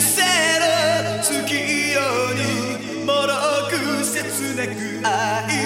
せる月夜にもろく切なく愛